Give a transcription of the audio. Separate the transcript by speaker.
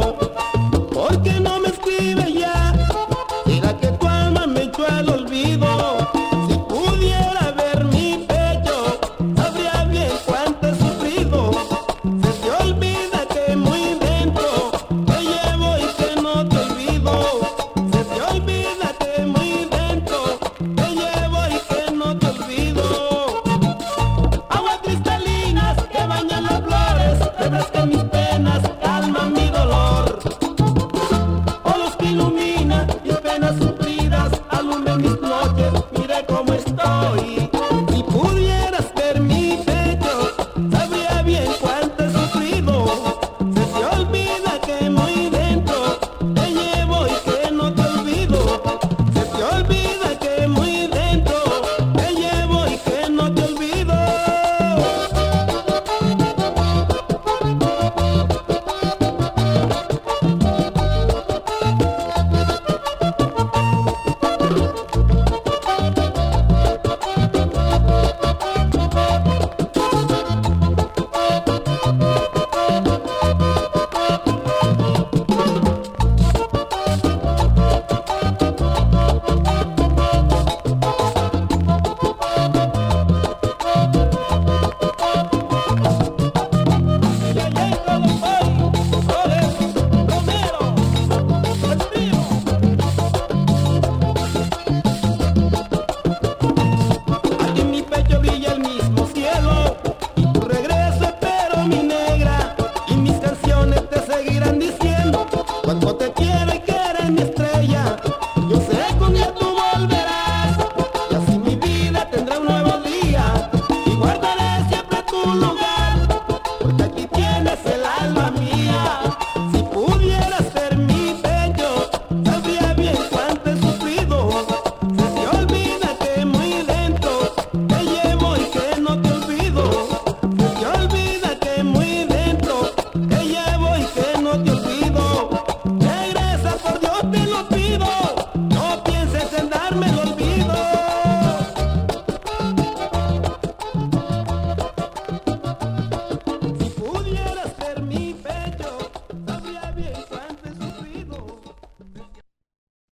Speaker 1: know. nuestra